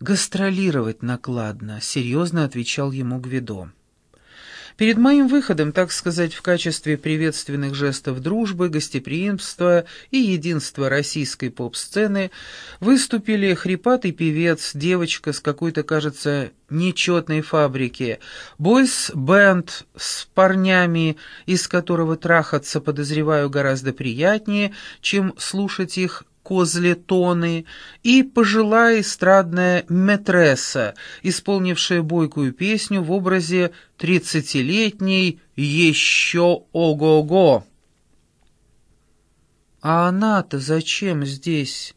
гастролировать накладно», — серьезно отвечал ему Гвидо. Перед моим выходом, так сказать, в качестве приветственных жестов дружбы, гостеприимства и единства российской поп-сцены выступили хрипатый певец, девочка с какой-то, кажется, нечетной фабрики, бойс-бенд с парнями, из которого трахаться, подозреваю, гораздо приятнее, чем слушать их козлетоны и пожилая эстрадная метресса, исполнившая бойкую песню в образе тридцатилетней «Еще ого-го». «А она-то зачем здесь?»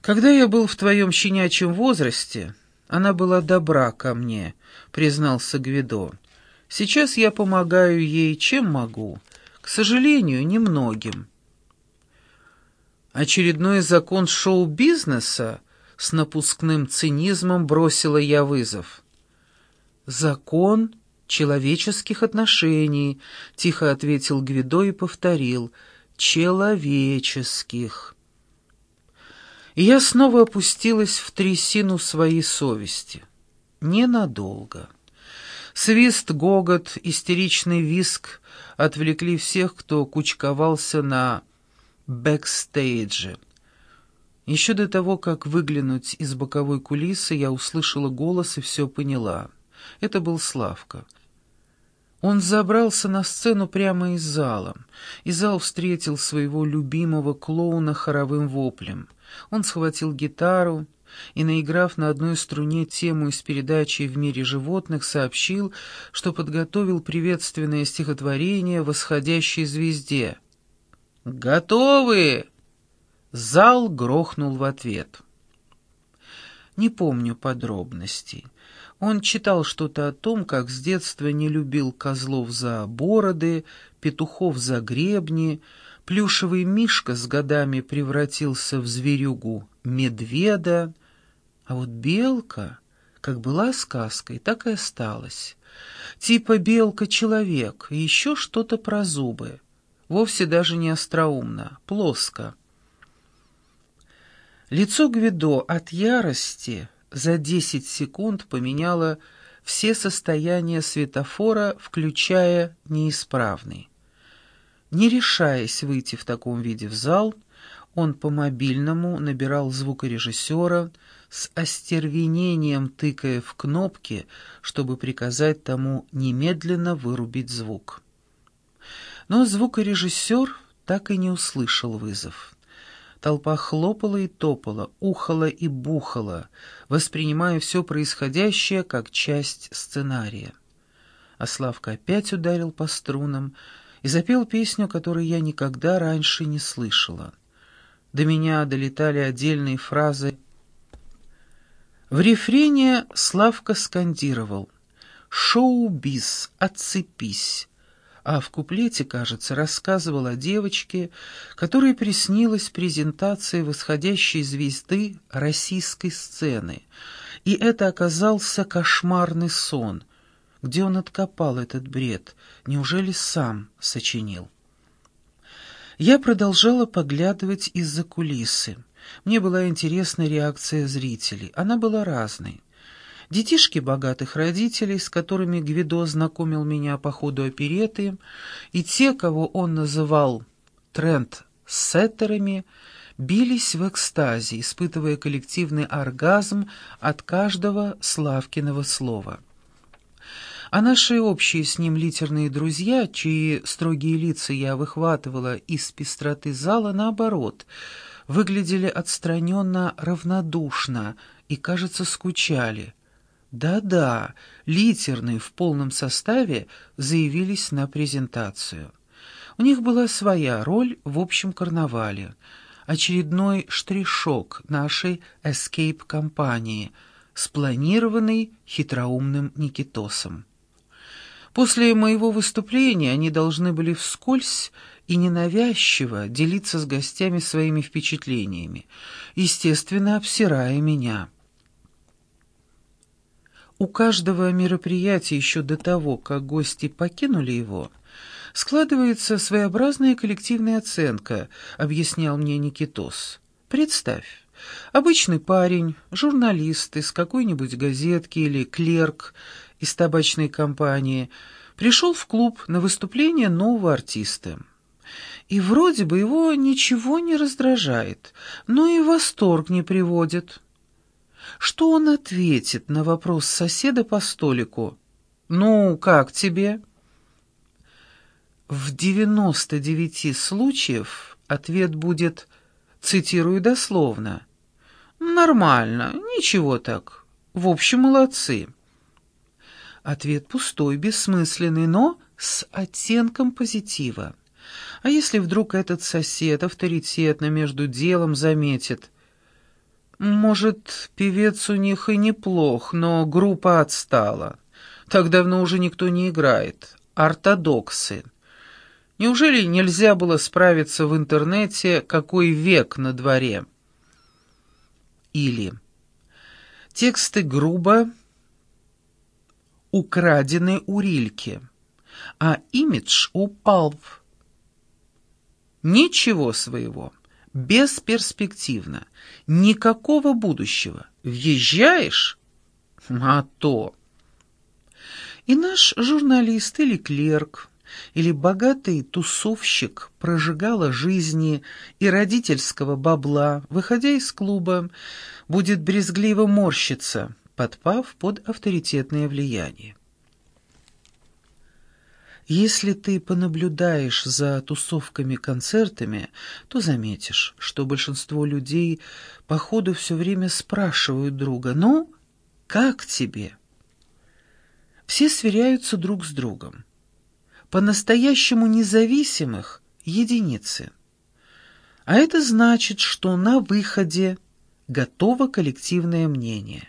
«Когда я был в твоем щенячьем возрасте, она была добра ко мне», — признался Гвидо. «Сейчас я помогаю ей, чем могу. К сожалению, немногим». Очередной закон шоу-бизнеса? С напускным цинизмом бросила я вызов. «Закон человеческих отношений», — тихо ответил Гвидо и повторил. «Человеческих». И я снова опустилась в трясину своей совести. Ненадолго. Свист, гогот, истеричный виск отвлекли всех, кто кучковался на бэкстейдже. Еще до того, как выглянуть из боковой кулисы, я услышала голос и все поняла. Это был Славка. Он забрался на сцену прямо из зала, и зал встретил своего любимого клоуна хоровым воплем. Он схватил гитару и, наиграв на одной струне тему из передачи «В мире животных», сообщил, что подготовил приветственное стихотворение «Восходящей звезде». «Готовы!» Зал грохнул в ответ. Не помню подробностей. Он читал что-то о том, как с детства не любил козлов за бороды, петухов за гребни, плюшевый мишка с годами превратился в зверюгу медведа, а вот белка, как была сказкой, так и осталась. Типа белка-человек и еще что-то про зубы вовсе даже не остроумно, плоско. Лицо Гвидо от ярости за десять секунд поменяло все состояния светофора, включая неисправный. Не решаясь выйти в таком виде в зал, он по мобильному набирал звукорежиссера, с остервенением тыкая в кнопки, чтобы приказать тому немедленно вырубить звук. Но звукорежиссер так и не услышал вызов. Толпа хлопала и топала, ухала и бухала, воспринимая все происходящее как часть сценария. А Славка опять ударил по струнам и запел песню, которую я никогда раньше не слышала. До меня долетали отдельные фразы. В рефрене Славка скандировал «Шоу-биз, отцепись!» А в куплете, кажется, рассказывал о девочке, которой приснилась презентация восходящей звезды российской сцены, и это оказался кошмарный сон. Где он откопал этот бред? Неужели сам сочинил? Я продолжала поглядывать из-за кулисы. Мне была интересна реакция зрителей. Она была разной. Детишки богатых родителей, с которыми Гвидо знакомил меня по ходу опереты, и те, кого он называл тренд-сеттерами, бились в экстазе, испытывая коллективный оргазм от каждого Славкиного слова. А наши общие с ним литерные друзья, чьи строгие лица я выхватывала из пестроты зала, наоборот, выглядели отстраненно равнодушно и, кажется, скучали — да-да, литерные в полном составе заявились на презентацию. У них была своя роль в общем карнавале, очередной штришок нашей эскейп-компании, спланированный хитроумным Никитосом. После моего выступления они должны были вскользь и ненавязчиво делиться с гостями своими впечатлениями, естественно, обсирая меня. У каждого мероприятия еще до того, как гости покинули его, складывается своеобразная коллективная оценка, объяснял мне Никитос. Представь, Обычный парень, журналист из какой-нибудь газетки или клерк из табачной компании, пришел в клуб на выступление нового артиста. И вроде бы его ничего не раздражает, но и восторг не приводит. Что он ответит на вопрос соседа по столику? «Ну, как тебе?» В 99 случаев ответ будет, цитирую дословно, «Нормально, ничего так. В общем, молодцы». Ответ пустой, бессмысленный, но с оттенком позитива. А если вдруг этот сосед авторитетно между делом заметит, может, певец у них и неплох, но группа отстала. Так давно уже никто не играет. Ортодоксы. Неужели нельзя было справиться в интернете, какой век на дворе? Или тексты грубо украдены у Рильки, а имидж упал. Ничего своего, бесперспективно, никакого будущего. Въезжаешь? А то. И наш журналист или клерк, или богатый тусовщик прожигала жизни и родительского бабла, выходя из клуба, будет брезгливо морщиться – подпав под авторитетное влияние. Если ты понаблюдаешь за тусовками-концертами, то заметишь, что большинство людей по ходу все время спрашивают друга «Ну, как тебе?» Все сверяются друг с другом. По-настоящему независимых — единицы. А это значит, что на выходе готово коллективное мнение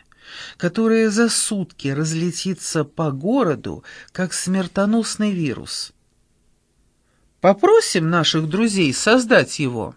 которое за сутки разлетится по городу, как смертоносный вирус. Попросим наших друзей создать его.